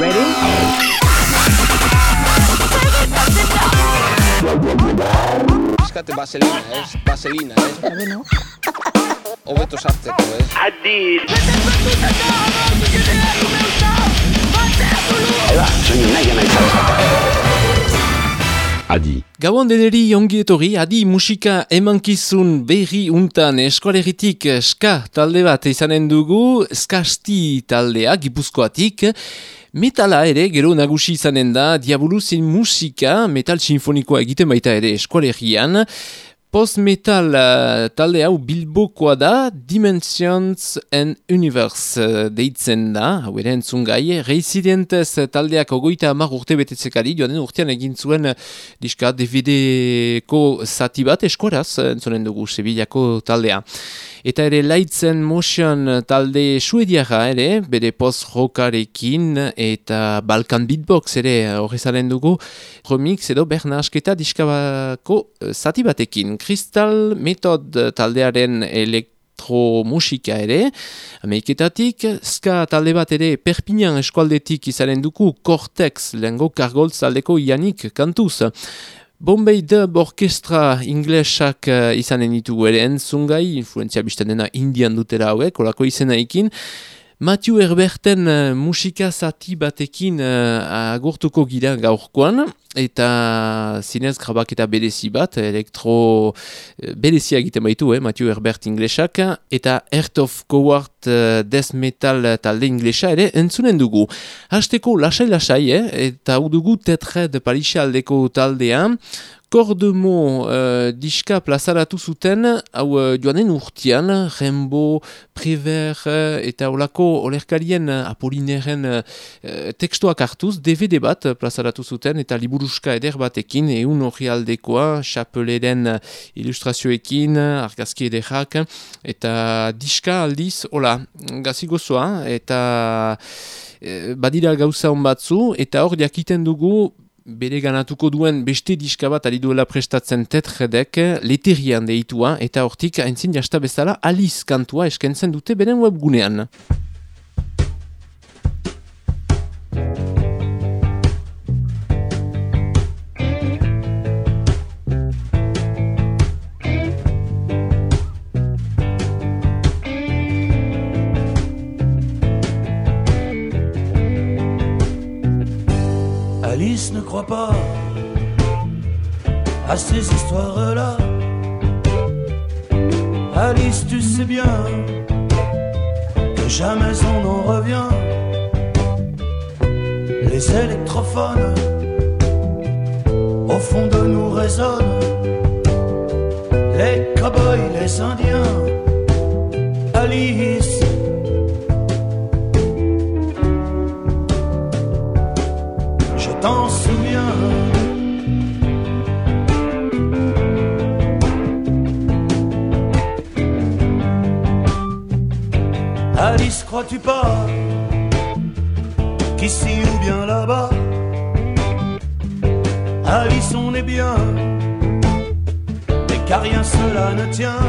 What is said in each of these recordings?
Ready? Eskate vaselina, ez? Vaselina, ez? Eta beno, Hobeto sartzeko, ez? Adi. Gauan deneri ongi etorri, adi musika emankizun berri untan eskualeritik ska talde bat izanen dugu, skasti taldea, gipuzkoatik, Metala ere, gero nagusi izanen da, diaboluzin musika, metal sinfonikoa egiten baita ere eskualerian, Post-metal uh, talde hau bilbokoa da, Dimensions and Universe uh, deitzen da, hau ere entzun gai, Residentes taldeak ogoita amar urte betetzekari, joanen urtean egin zuen diska DVD-ko zati bat eskuaraz, uh, entzunen dugu, Sevillako taldea. Eta ere Lights Motion talde suediara ere, bere post-rockarekin eta Balkan Beatbox ere horrezaren dugu, remix edo berna asketa diskabako uh, zati batekin. Crystal Method taldearen elektromusika ere, ameiketatik, ska talde bat ere Perpignan eskualdetik izaren duku Cortex, lengo kargoltz taldeko Yannick kantuz. Bombay Dub Orkestra inglesak uh, izanen ditugu ere entzungai, influenzia bizten dena indian dutera hauek, olako izena ikin. Matthew Herberten uh, musika zati batekin uh, agurtuko gira gaurkoan, eta zinez grabaketa berezi bat, elektro uh, berezia egiten baitu, eh, Matthew Herbert inglesak, eta Earth of Coward uh, Death Metal talde inglesa ere entzunen dugu. Hasteko lasai-lasai, eh, eta hau dugu Tetred Parisa aldeko taldean, Kordemo uh, diska plazaratu zuten, hau uh, joanen urtean, Rembo, Prever uh, eta olako olerkarien uh, Apolineren uh, tekstuak hartuz, DVD bat plazaratu zuten eta liburuska eder batekin, eun hori aldekoa, chapeleren ilustrazioekin, argazki ederrak, eta diska aldiz, hola, gazigozoa, eta badira gauza hon batzu, eta hor jakiten dugu, bere ganatuko duen beste diska bat ari duela prestatzen tetredek leterian deitua eta hortik haintzin jasta bezala aliz kantua eskentzen dute beren webgunean. Ne croit pas à ces histoires-là. Alice, tu sais bien que jamais on n'en revient. Les électrophones au fond de nous résonnent. Les cow-boys, les indiens. Alice. T'en souviens. Alice, crois-tu pas qu'ici ou bien là-bas, Alice, on est bien, mais car rien cela ne tient.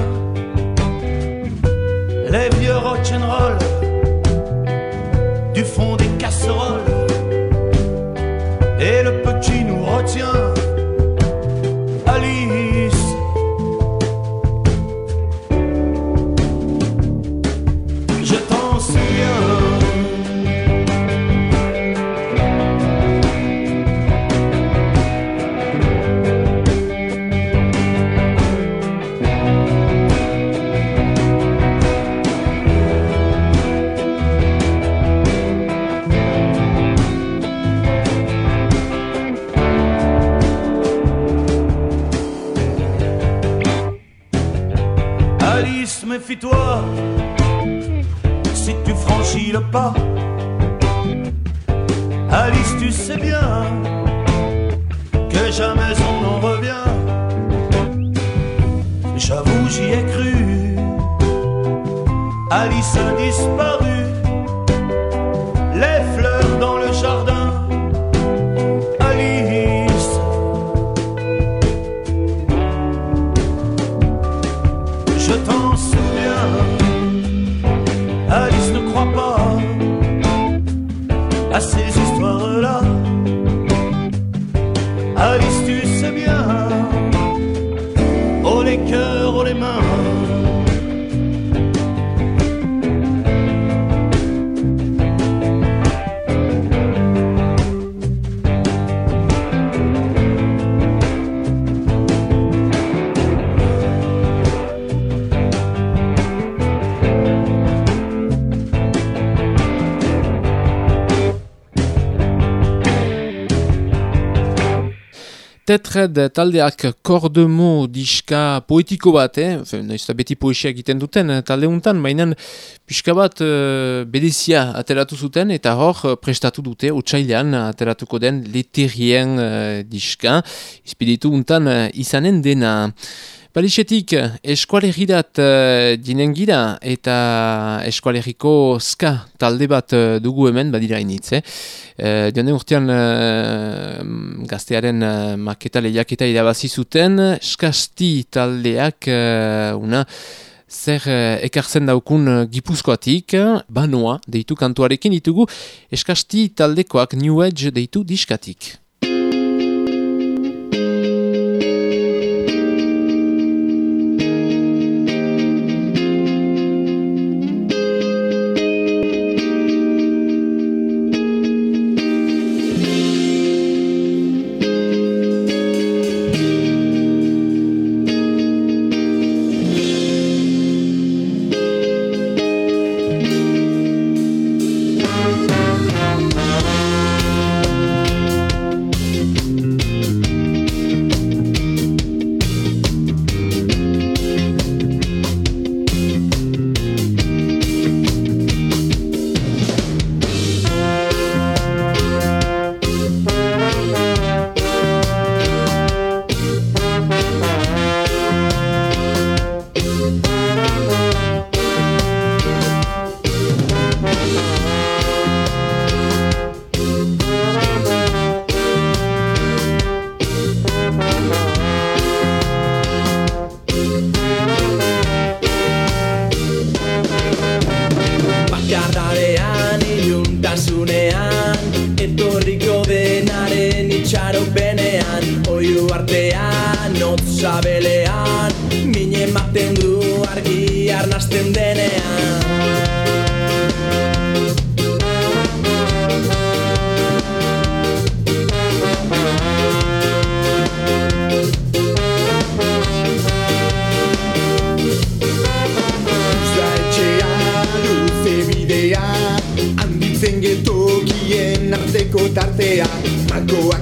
Les vieux rock'n'roll Tetred taldeak kordemo diska poetiko bat, eh? Naiz eta beti poesia egiten duten eh, talde untan, baina pixka bat uh, bedezia ateratu zuten eta hor eh, prestatu dute utxailean ateratuko den leterrien uh, diska, izpiditu untan uh, izanen dena. Balixetik, eskualerirat uh, dinen gira eta eskualeriko ska talde bat uh, dugu hemen badira initz. Eh? Uh, Dione urtean uh, gaztearen uh, maketa lehiaketa irabazi zuten, skasti taldeak uh, una zer uh, ekartzen daukun gipuzkoatik, banoa deitu kantuarekin ditugu, eskasti taldekoak New Age deitu diskatik. zunean Etorriko denaren itxaro benean Oiu artean, otzabelean Mine maten du argi arnazten denean.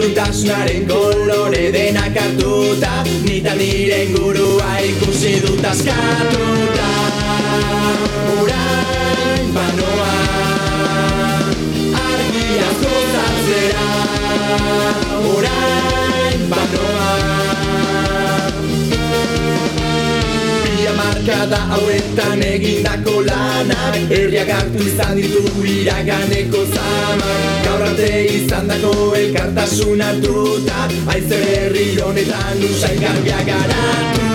Iluntasunaren kolore denak hartuta Nita nire ingurua ikusi dut askatuta. Urain banoa Argia zotatzera. Urain banoa markada hauetan egindako lanak Herriak hartu izan ditu iraganeko zamak Gaur arte izan dako elkartasun hartuta Aize herri honetan usain garbia garatu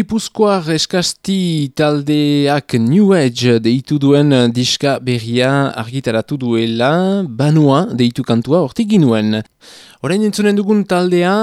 Gipuzkoar eskasti taldeak New Age deitu duen diska berria argitaratu duela, banua deitu kantua hortik ginuen. Horain entzunen dugun taldea,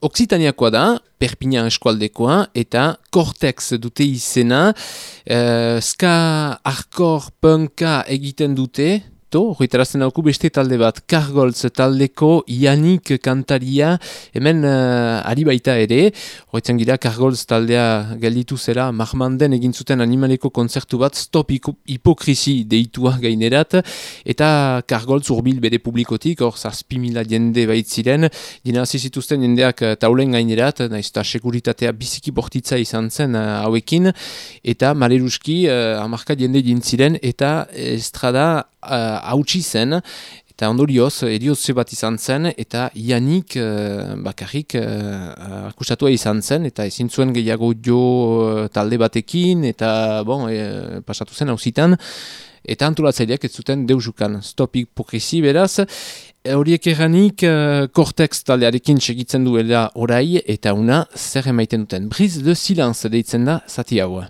Oksitaniakoa da, Perpignan eskualdekoa, eta Cortex dute izena, uh, ska, hardcore, punka egiten dute, to, horretarazten dauku beste talde bat, Kargolz taldeko Ianik kantaria, hemen uh, ari baita ere, horretzen gira Kargolz taldea gelditu zera, Mahmanden egin zuten animaleko konzertu bat, Stop Hipokrisi deitua gainerat, eta Kargolz urbil bere publikotik, hor zazpi mila jende baitziren, dina zituzten jendeak uh, taulen gainerat, nahiz eta seguritatea biziki bortitza izan zen uh, hauekin, eta maleruski uh, amarka jende dintziren, eta estrada hautsi zen, eta ondorioz, eriotze bat izan zen, eta Ianik uh, bakarrik uh, akustatua izan zen, eta ezin zuen gehiago jo uh, talde batekin, eta bon, e, pasatu zen hauzitan, eta antolatzaileak ez zuten deusukan. Stopik pokrisi beraz, horiek eranik uh, Cortex taldearekin segitzen duela orai, eta una zer emaiten duten. Briz de silence deitzen da zati hau.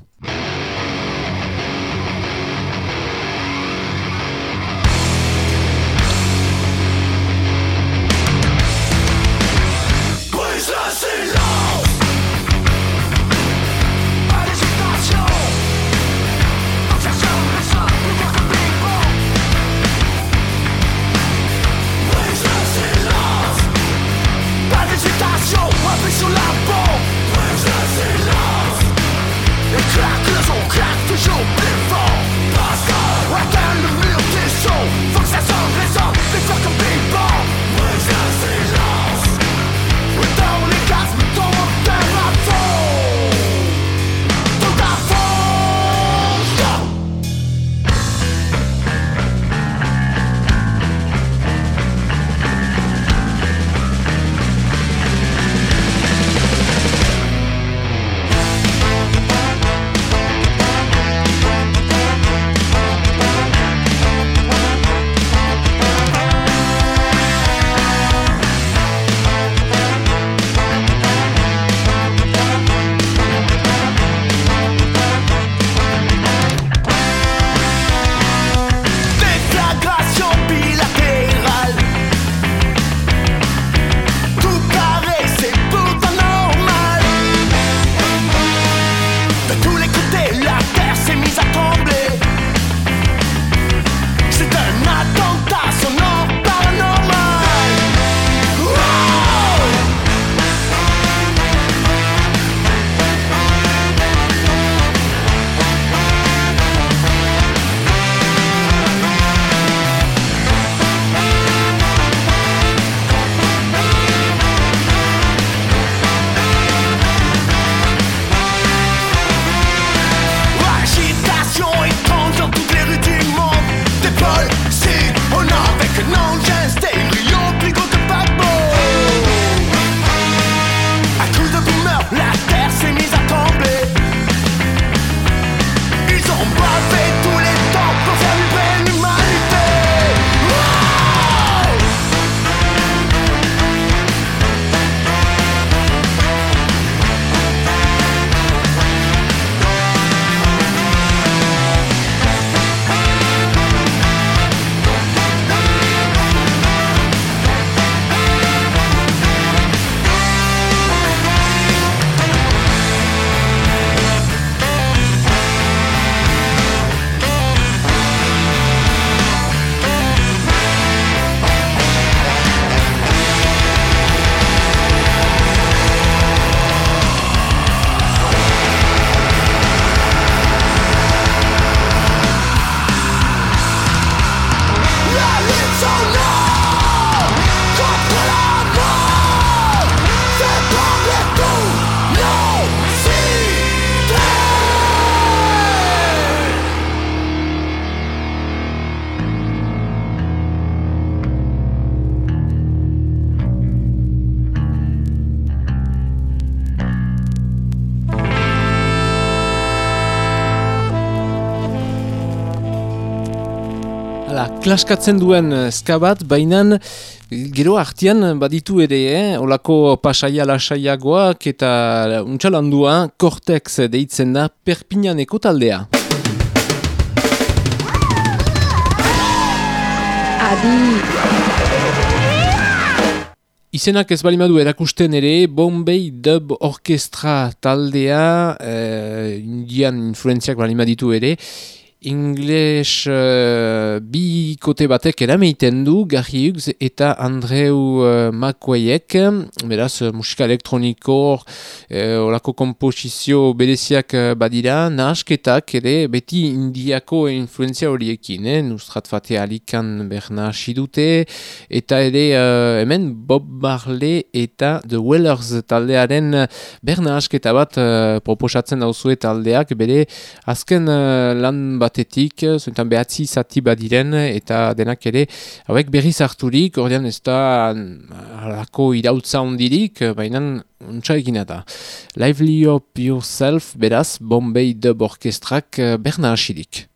Hala, klaskatzen duen ska bat, baina gero artian baditu ere, eh? olako pasaia lasaiagoak eta untxalandua Cortex deitzen da Perpignaneko taldea. Adi! Izenak ez balimadu erakusten ere, Bombay Dub Orchestra taldea, eh, indian influenziak balimaditu ere, Ingles uh, bi kote batek erameiten du Gary Hughes eta Andreu uh, McQuayek, beraz musika elektroniko uh, olako komposizio bereziak uh, badira, nahasketak ere beti indiako influenzia horiekin, eh? nustrat fate alikan berna dute eta ere uh, hemen Bob Marley eta The Wellers taldearen berna asketa bat uh, proposatzen dauzue taldeak, bere azken uh, lan bat batetik, zuntan behatzi zati badiren, eta denak ere, hauek berriz harturik, ordean ez da halako irautza ondirik, baina untsa egina da. Lively Up Yourself, beraz, Bombay Dub Orkestrak berna hasidik.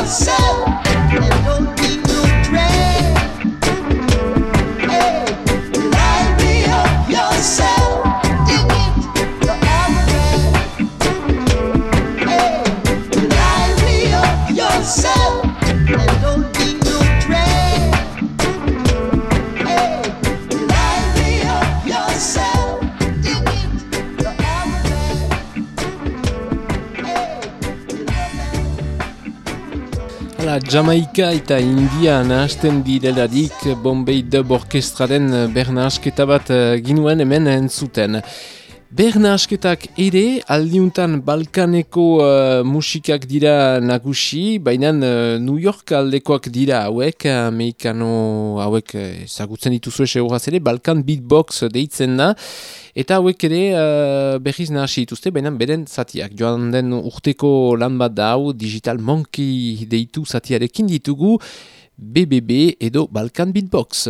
myself. Jamaika eta India nahasten direlarik Bombay Dub Orkestraren berna asketa bat uh, ginuen hemen entzuten. Berna asketak ere, aldiuntan Balkaneko uh, musikak dira nagusi, baina uh, New York aldekoak dira hauek, amerikano hauek ezagutzen dituzu ese ere, Balkan Beatbox deitzen da, eta hauek ere uh, berriz nahasi dituzte, baina beren zatiak. Joan den urteko lan bat da hau, Digital Monkey deitu zatiarekin ditugu, BBB edo Balkan Beatbox.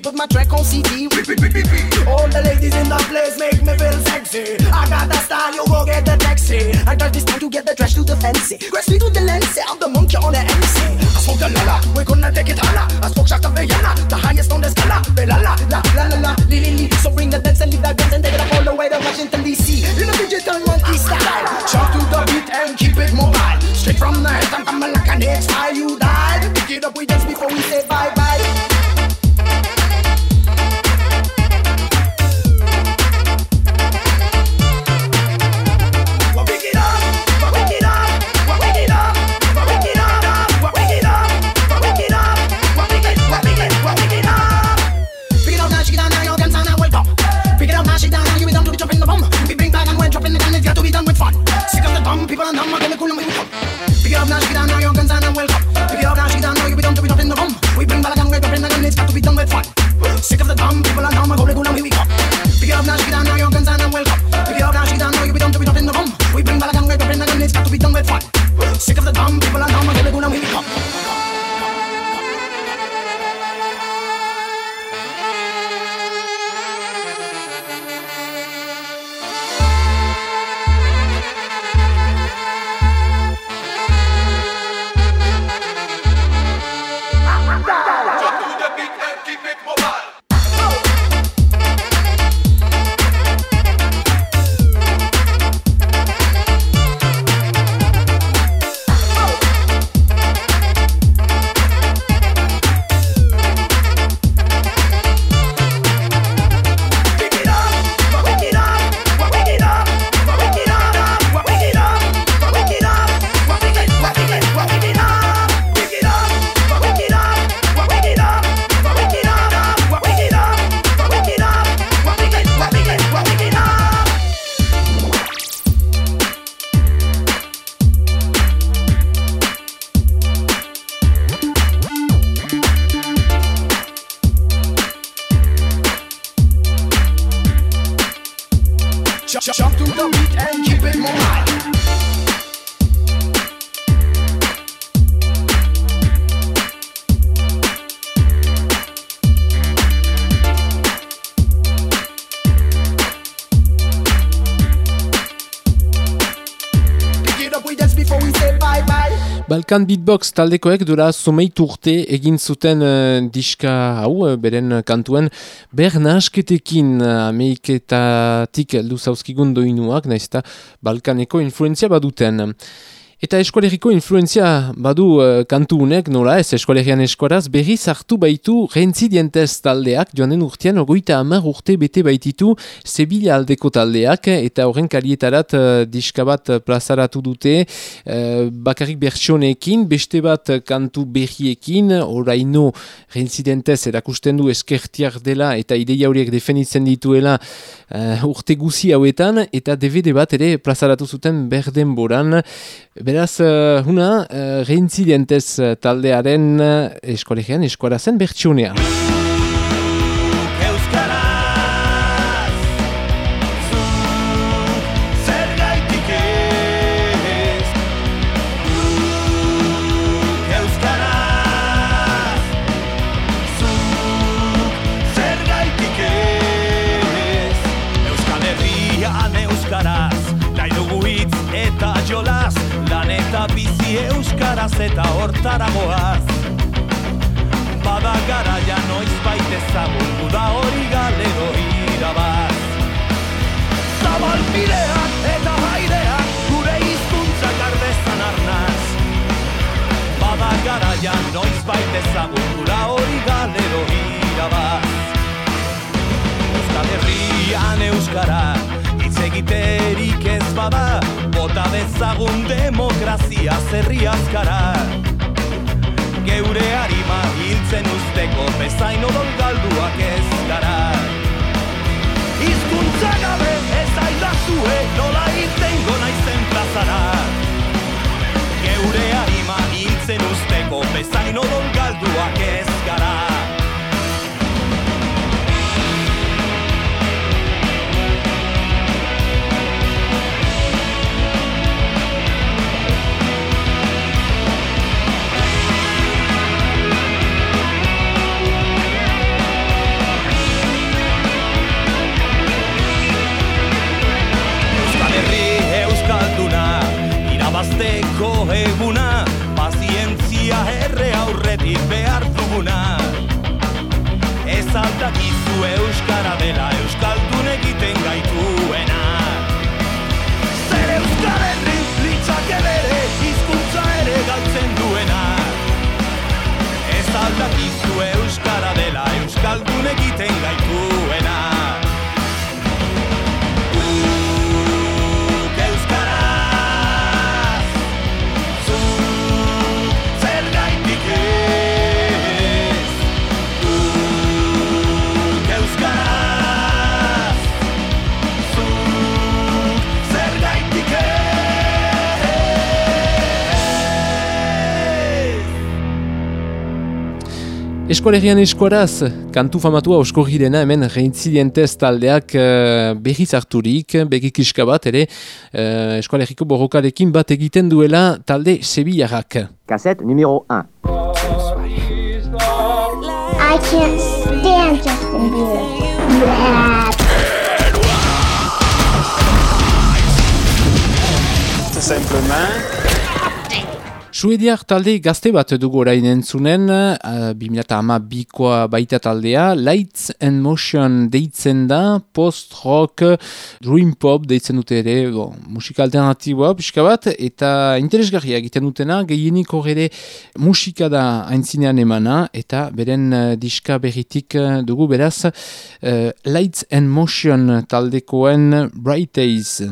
put my track on CD. All the ladies in the place make me feel sexy. I got the style, you go get the taxi. I got this time to get the trash to the fancy. Grassy to the lens, I'm the monkey on the MC. I smoke the lala, we're gonna take it higher. I smoke shot of Vienna, the highest on the scala. La la la la la la, li li li. So bring the dance and leave that dance and take it up all the way to Washington D.C. In a digital monkey style, shout to the beat and keep it mobile. Straight from the head, I'm coming like an X. How you died? Pick it up, we dance before we say. Balkan Beatbox taldekoek dura someitu urte egin zuten uh, diska hau, uh, beren kantuen, ber nasketekin uh, ameiketatik eldu zauzkigun doinuak, naiz eta Balkaneko influenzia baduten. Eta eskualeriko influenzia badu uh, kantu unek, nola ez eskualerian eskuaraz, berri zartu baitu rentzidientez taldeak, joan den urtean ogoita amar urte bete baititu Sebila aldeko taldeak, eta horren kalietarat uh, diska bat plazaratu dute, uh, bakarrik bertsionekin, beste bat kantu berriekin, oraino rentzidientez erakusten du eskertiak dela, eta ideia horiek definitzen dituela uh, urte guzi hauetan, eta DVD bat ere plazaratu zuten berden boran, Beraz, uh, huna, uh, reintzidentez uh, taldearen uh, eskolegian eta hortaragoaz Bada garaia noiz baitezagun da hori galero irabaz. Zabalpideak eta jaideak gure hizkuntza gardezan arnaz. Bada garaia noiz baitezagun da hori galero irabaz. Euskal Herrian Euskara hitz egiterik ez bada. Bota bezagun demokrazia zerri azkara. Geure harima hiltzen usteko bezain odol galduak ez gara. Hizkuntza gabe ez aidazue nola irtengo naizen plazara. Geure harima hiltzen usteko bezain odol galduak ez gara Irabazteko eguna Pazientzia erre aurretik behar duguna. Ez aldakizu Euskara dela Euskaldun egiten gaituena. Zer Euskal Herri litzak edere Hizkuntza ere galtzen duena. Ez aldakizu Euskara dela Euskaldun egiten gaituena Eskolegian eskoraz, kantu famatua oskorri dena hemen reintzilientez taldeak uh, berriz harturik, begikiska bat ere, uh, eskolegiko borrokarekin bat egiten duela talde sebillarrak. Cassette numéro 1. I can't stand Justin Bieber. Tout simplement. Suediak talde gazte bat dugu orain entzunen, uh, 2008koa baita taldea, Lights and Motion deitzen da, post-rock, dream pop deitzen dute ere, bon, musika alternatiboa pixka bat, eta interesgarria egiten dutena, gehienik horre musika da aintzinean emana, eta beren uh, diska berritik uh, dugu beraz, uh, Lights and Motion taldekoen Bright Days.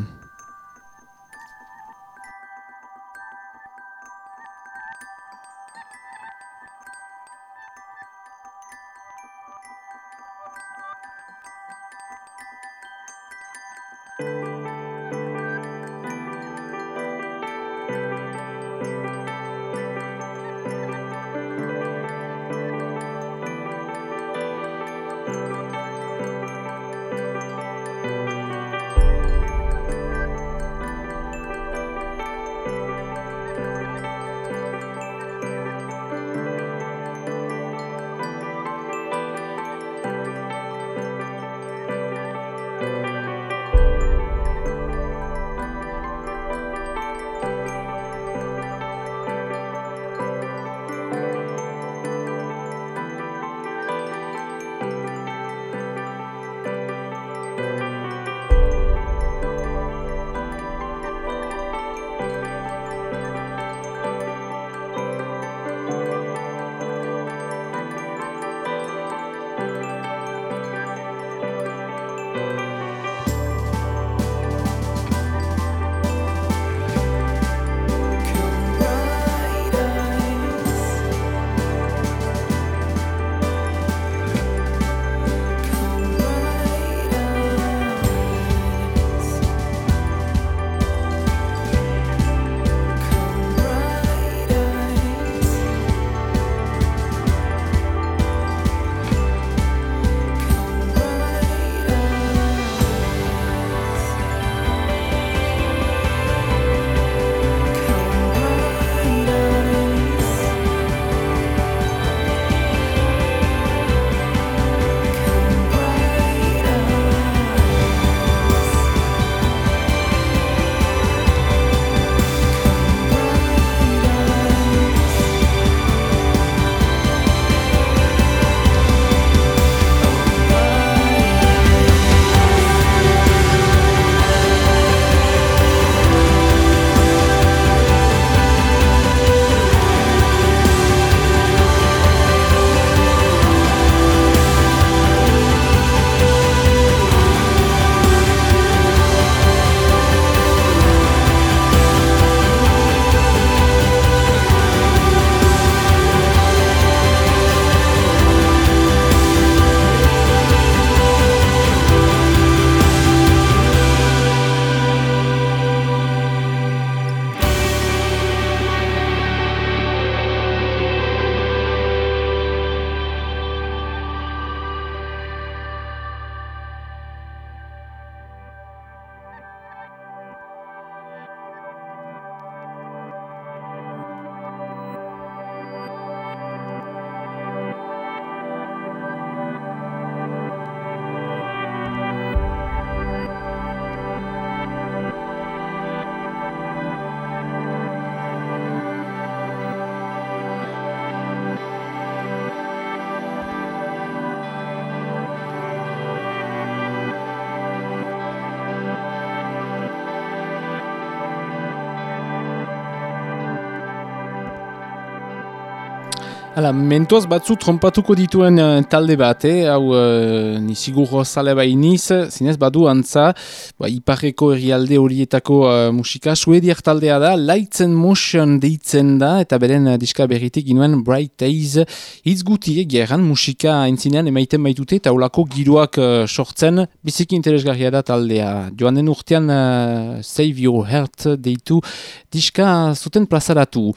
Hala, mentoaz batzu trompatuko dituen uh, talde bat, eh? hau uh, ni sigurro zale bai niz, zinez badu antza, ba, iparreko herrialde horietako uh, musika, suediak taldea da, Lights Motion deitzen da, eta beren uh, diska berritik inuen Bright Days, hitz guti egeran musika entzinean emaiten baitute, eta ulako giroak uh, sortzen, biziki interesgarria da taldea. Joan den urtean uh, Save Your Heart deitu diska zuten plazaratu.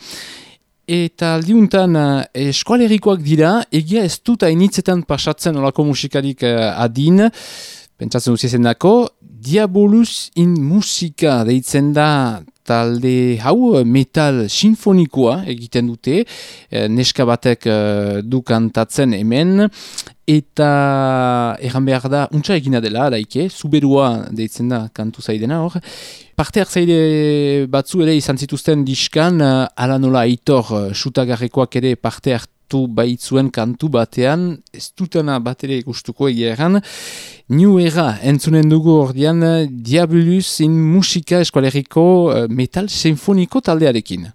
Eta aldiuntan eh, eskualerikoak dira, egia ez dut hainitzetan pasatzen olako musikarik eh, adin, pentsatzen duziezen dako, Diabolus in musika deitzen da talde hau metal sinfonikoa egiten dute, neska batek du kantatzen hemen, eta erran behar da, untsa egina dela, daike, zuberua deitzen da kantu zaidena hor, Parte hartzaile batzu ere izan zituzten diskan, uh, ala nola aitor uh, sutagarrekoak ere parte hartu baitzuen kantu batean, ez dutena bat ere gustuko egeran. New Era entzunen dugu ordean Diabolus in musika eskualeriko metal sinfoniko taldearekin.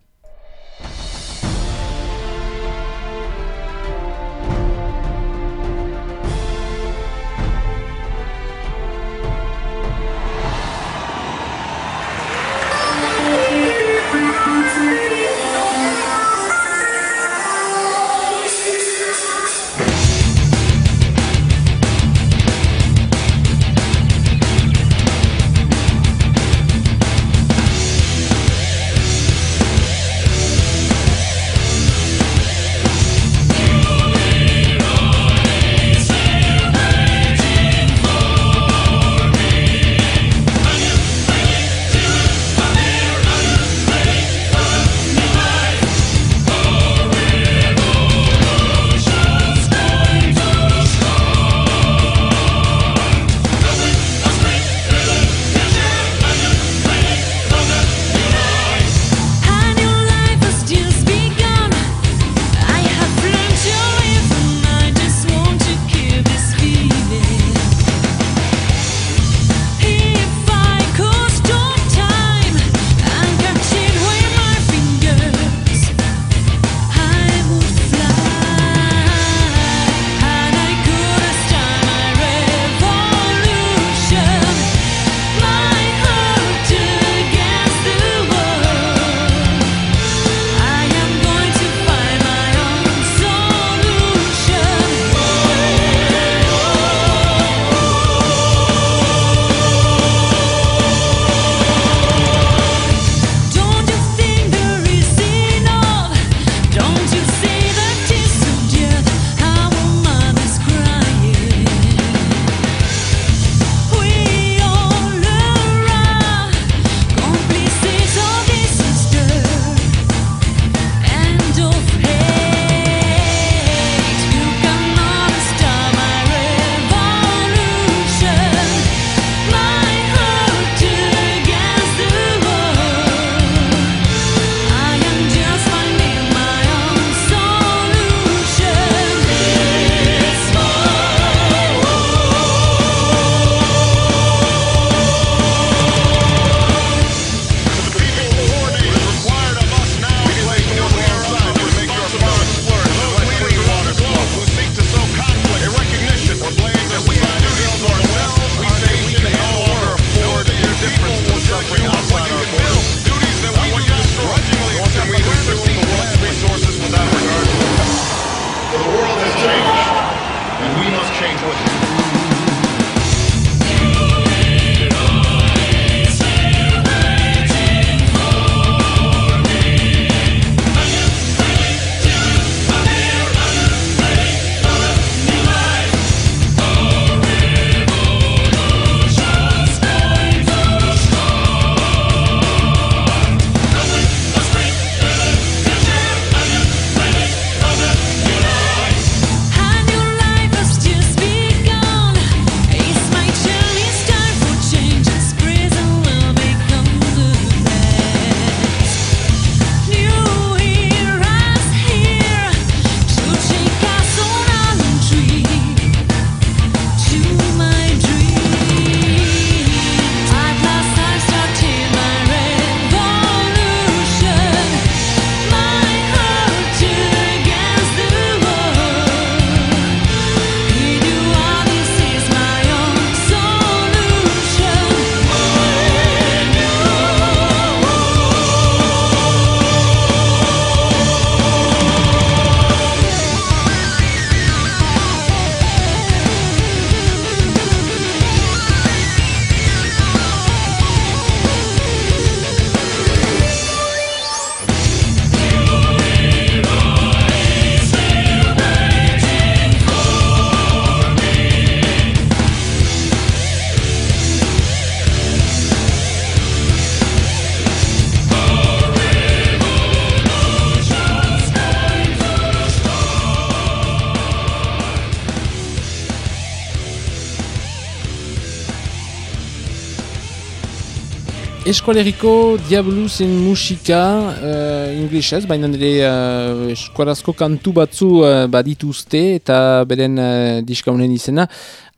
Eskualeriko Diabluzen musika uh, inglesez, baina nire uh, eskualazko kantu batzu uh, badituzte eta beren uh, diskaunen izena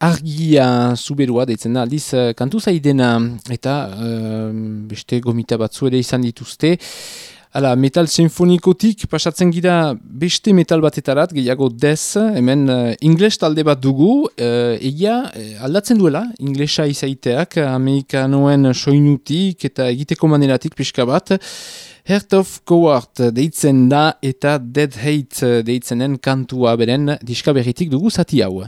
argia zuberua deitzen da, aldiz uh, kantu zaidena eta uh, beste gomita batzu ere izan dituzte. Hala, metal sinfonikotik pasatzen gira beste metal batetarat, gehiago dez, hemen uh, ingles talde bat dugu, uh, egia uh, aldatzen duela, inglesa izaiteak, amerikanoen soinutik eta egiteko maneratik pixka bat, Heart of Coward deitzen da eta Dead Hate deitzenen kantua beren diska berritik dugu zati hau.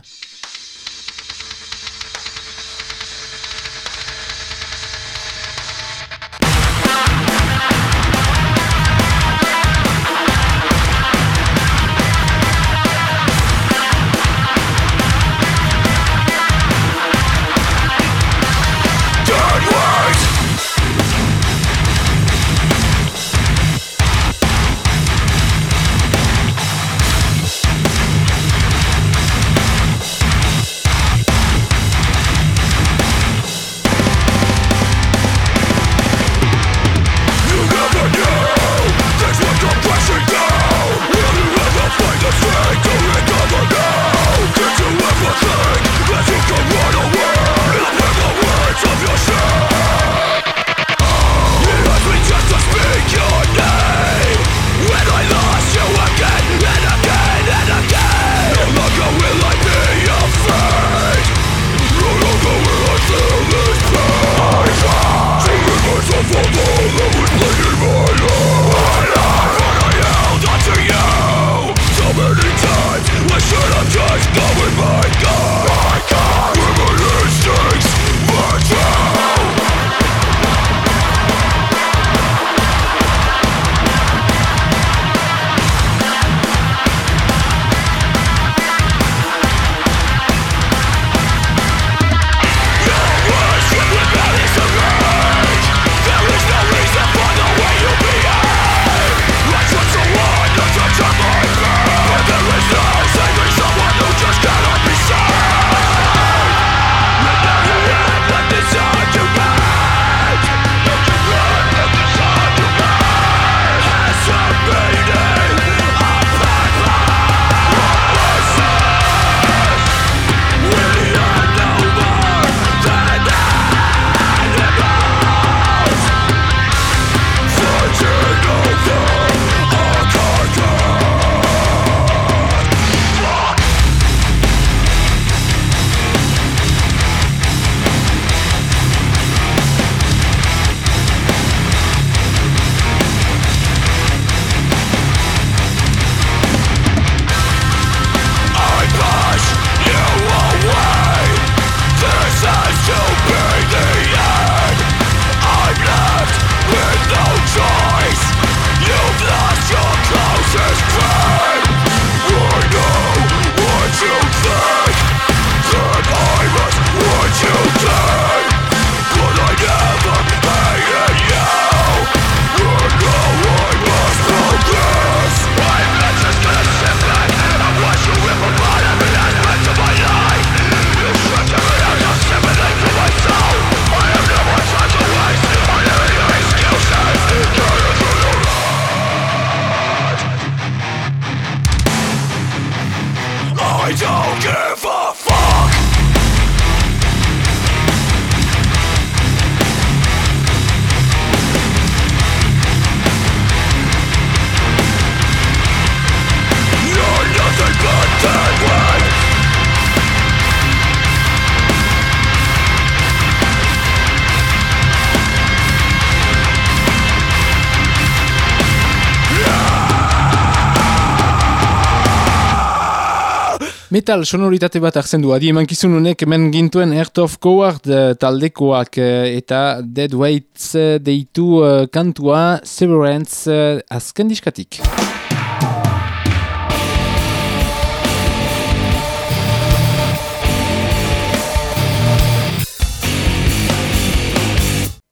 Metal sonoritate bat hartzen du, adi eman kizununek hemen gintuen Earth of Coward uh, taldekoak uh, eta Dead Weights uh, deitu kantua Severance azken diskatik.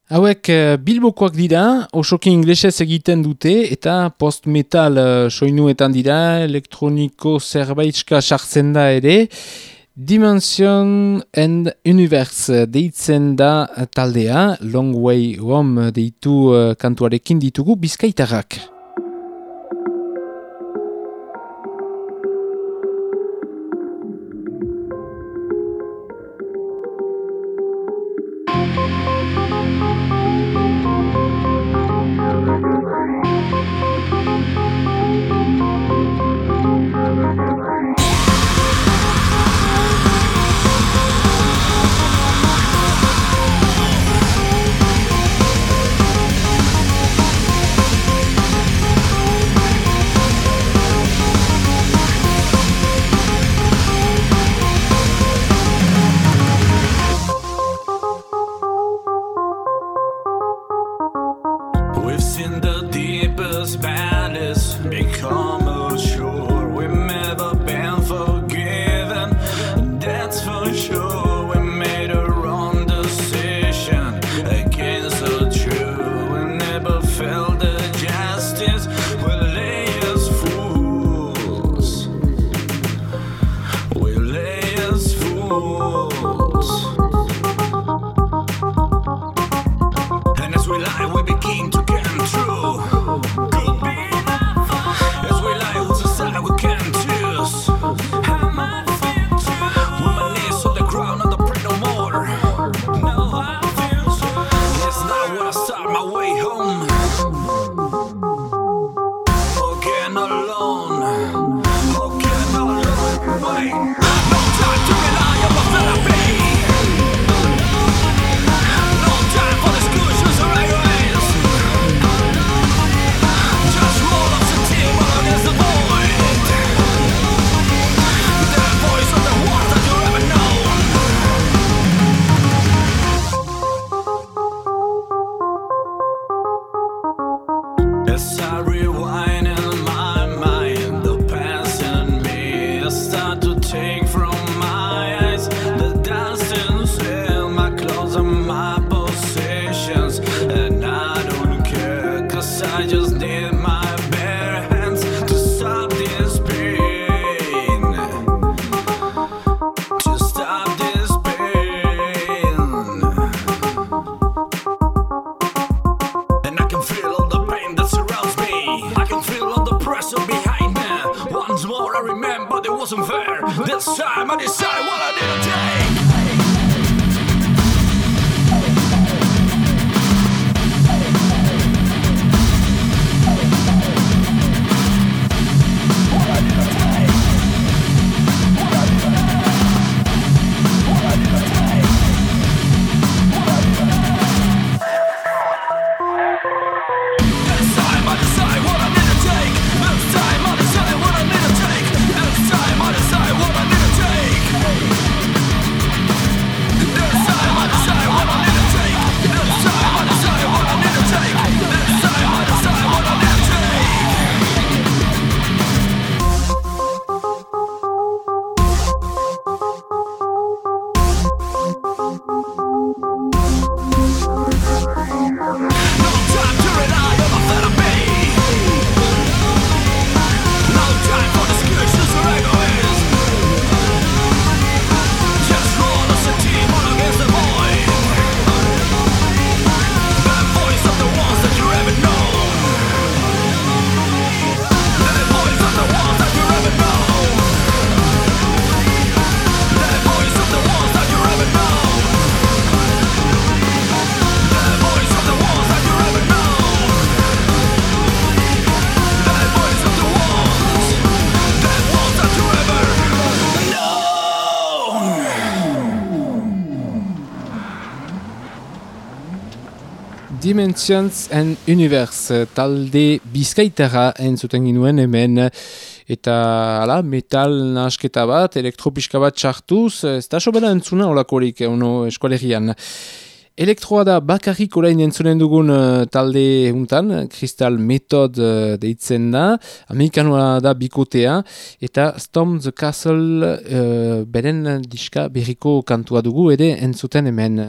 Hauek eh, bilbokoak dira, osoki inglesez egiten dute eta post-metal uh, soinuetan dira, elektroniko zerbaitska sartzen da ere. Dimension and Universe deitzen da taldea, Long Way Home deitu uh, kantuarekin ditugu bizkaitarrak. Dimensions and Universe talde bizkaitara entzuten ginuen hemen eta ala, metal nasketa bat, elektropiska bat txartuz, ez da sobera entzuna olakorik ono eskualerian. Elektroa da bakarrik orain entzunen dugun uh, talde untan, Crystal Method uh, deitzen da, amerikanoa da bikotea, eta Storm the Castle uh, beren diska berriko kantua dugu ere entzuten hemen.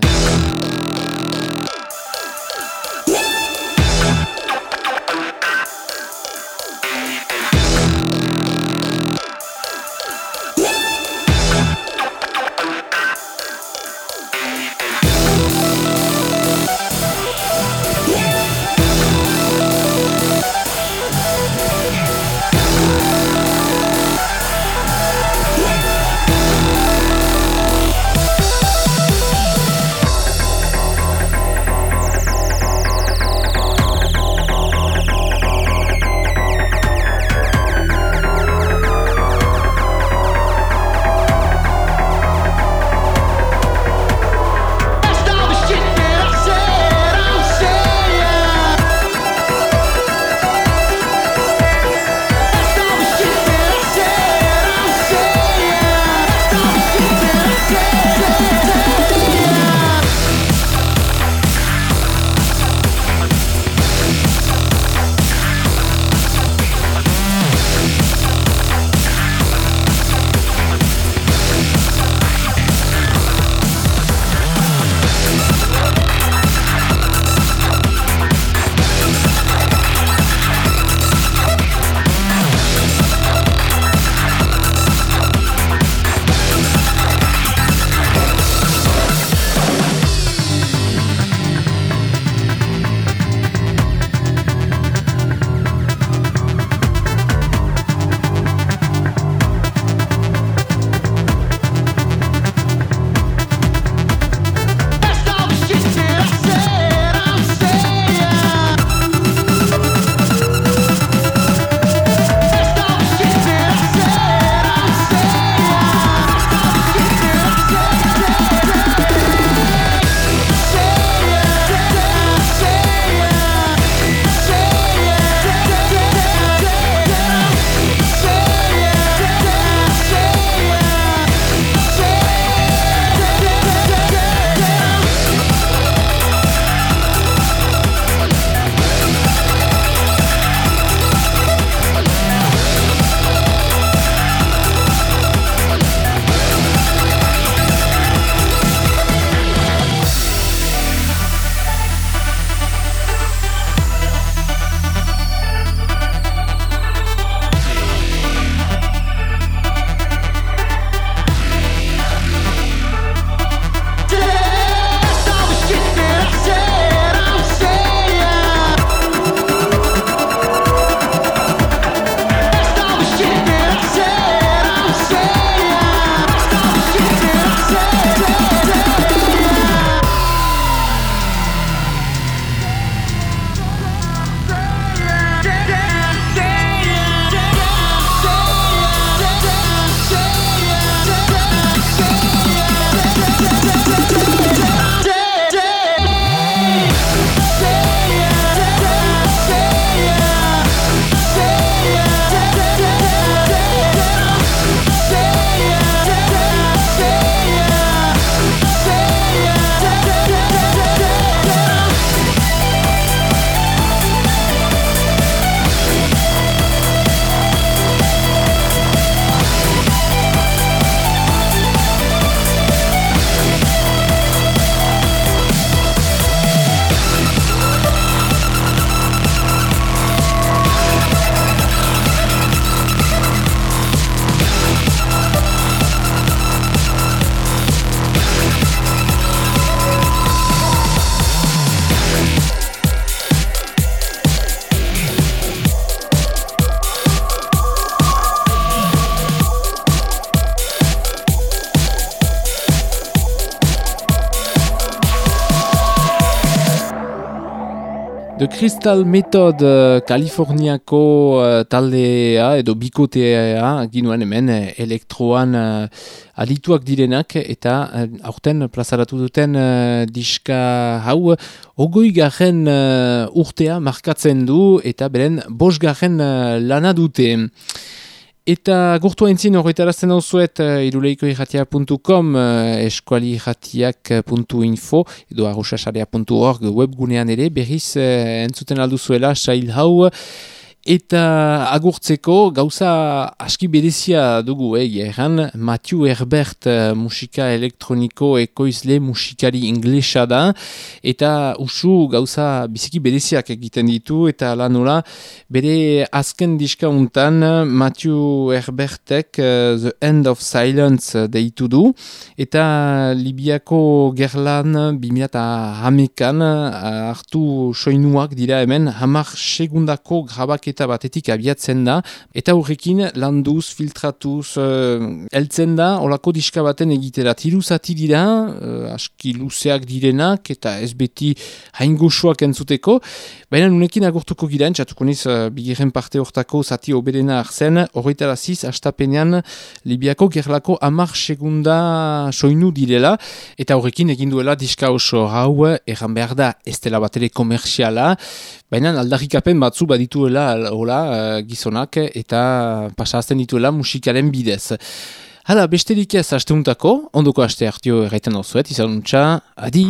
Crystal Method uh, Kaliforniako uh, taldea edo bikotea ginuen hemen uh, elektroan uh, alituak direnak eta uh, aurten plazaratu duten uh, diska hau ogoi garen urtea markatzen du eta beren bos garen lana dute. Eta gurtu haintzin horretarazten hau zuet uh, eh, iruleikoirratia.com uh, eh, eskualirratiak.info edo arrosasarea.org webgunean ere berriz uh, entzuten alduzuela sail hau Eta agurtzeko gauza aski berezia dugu eh, Matthew Herbert uh, musika elektroniko ekoizle musikari inglesa da. Eta usu gauza biziki bereziak egiten ditu. Eta lanola bere azken diska untan Matthew Herbertek uh, The End of Silence deitu du. Eta Libiako gerlan bimiata hamekan uh, hartu soinuak dira hemen. Hamar segundako grabak eta batetik abiatzen da, eta horrekin landuz, filtratuz, uh, eltzen da, olako diska baten egitera. Tiru zati dira, uh, aski luzeak direnak, eta ez beti hain goxoak entzuteko, baina nunekin agurtuko gira, entzatuko niz, uh, bigiren parte hortako zati oberena arzen, horretara ziz, astapenean, Libiako gerlako amar segunda soinu direla, eta horrekin egin duela diska oso hau, erran behar da, ez dela bat ere komersiala, baina aldarrikapen batzu badituela hola, uh, gizonak eta pasazten dituela musikaren bidez. Hala, besterik ez asteuntako, ondoko aste hartio erraiten hau zuet, izan adi!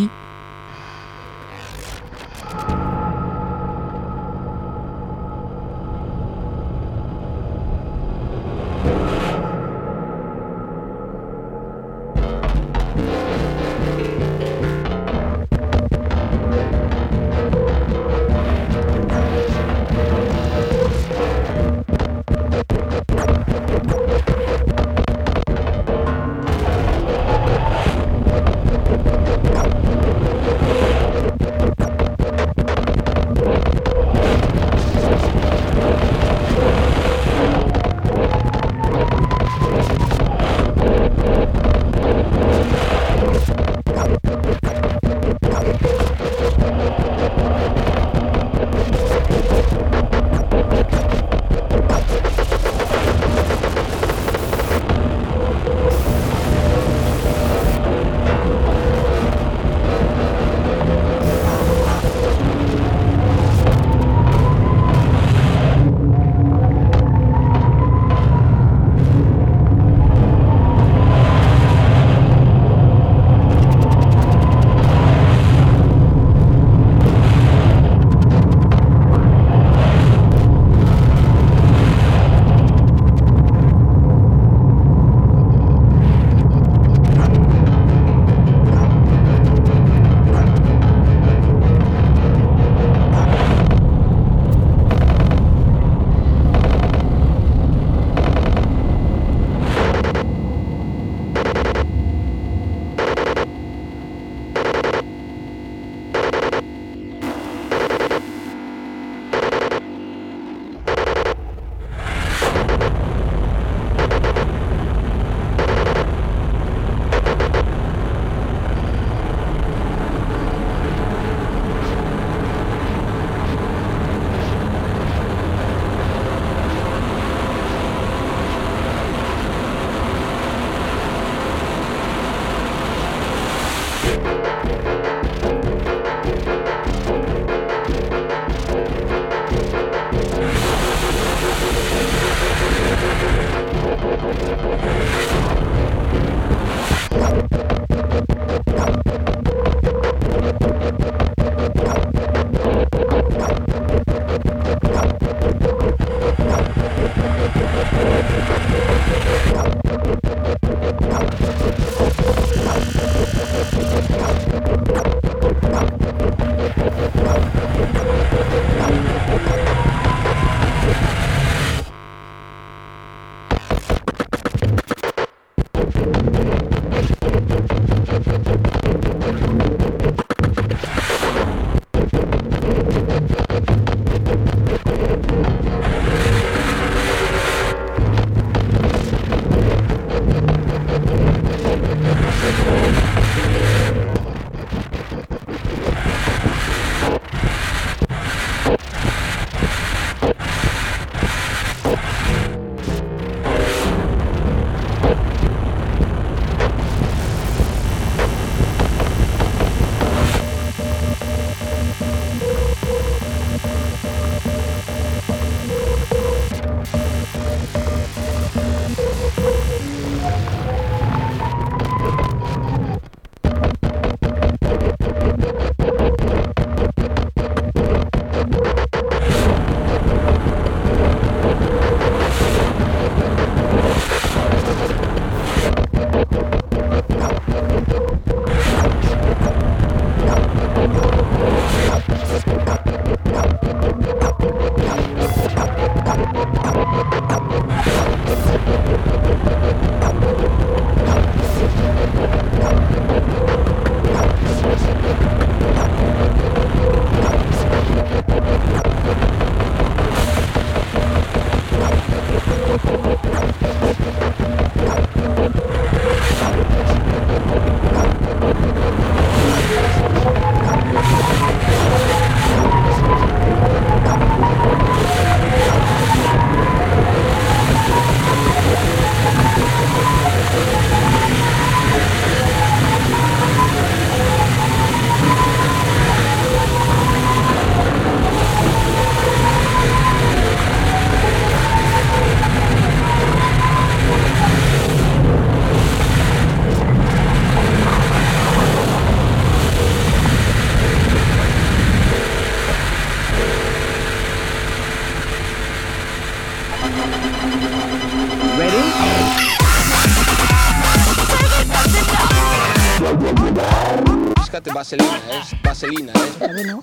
Vaselina, ez? Vaselina, ez? Bueno,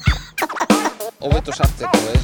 Hobeto sartzeko, ez?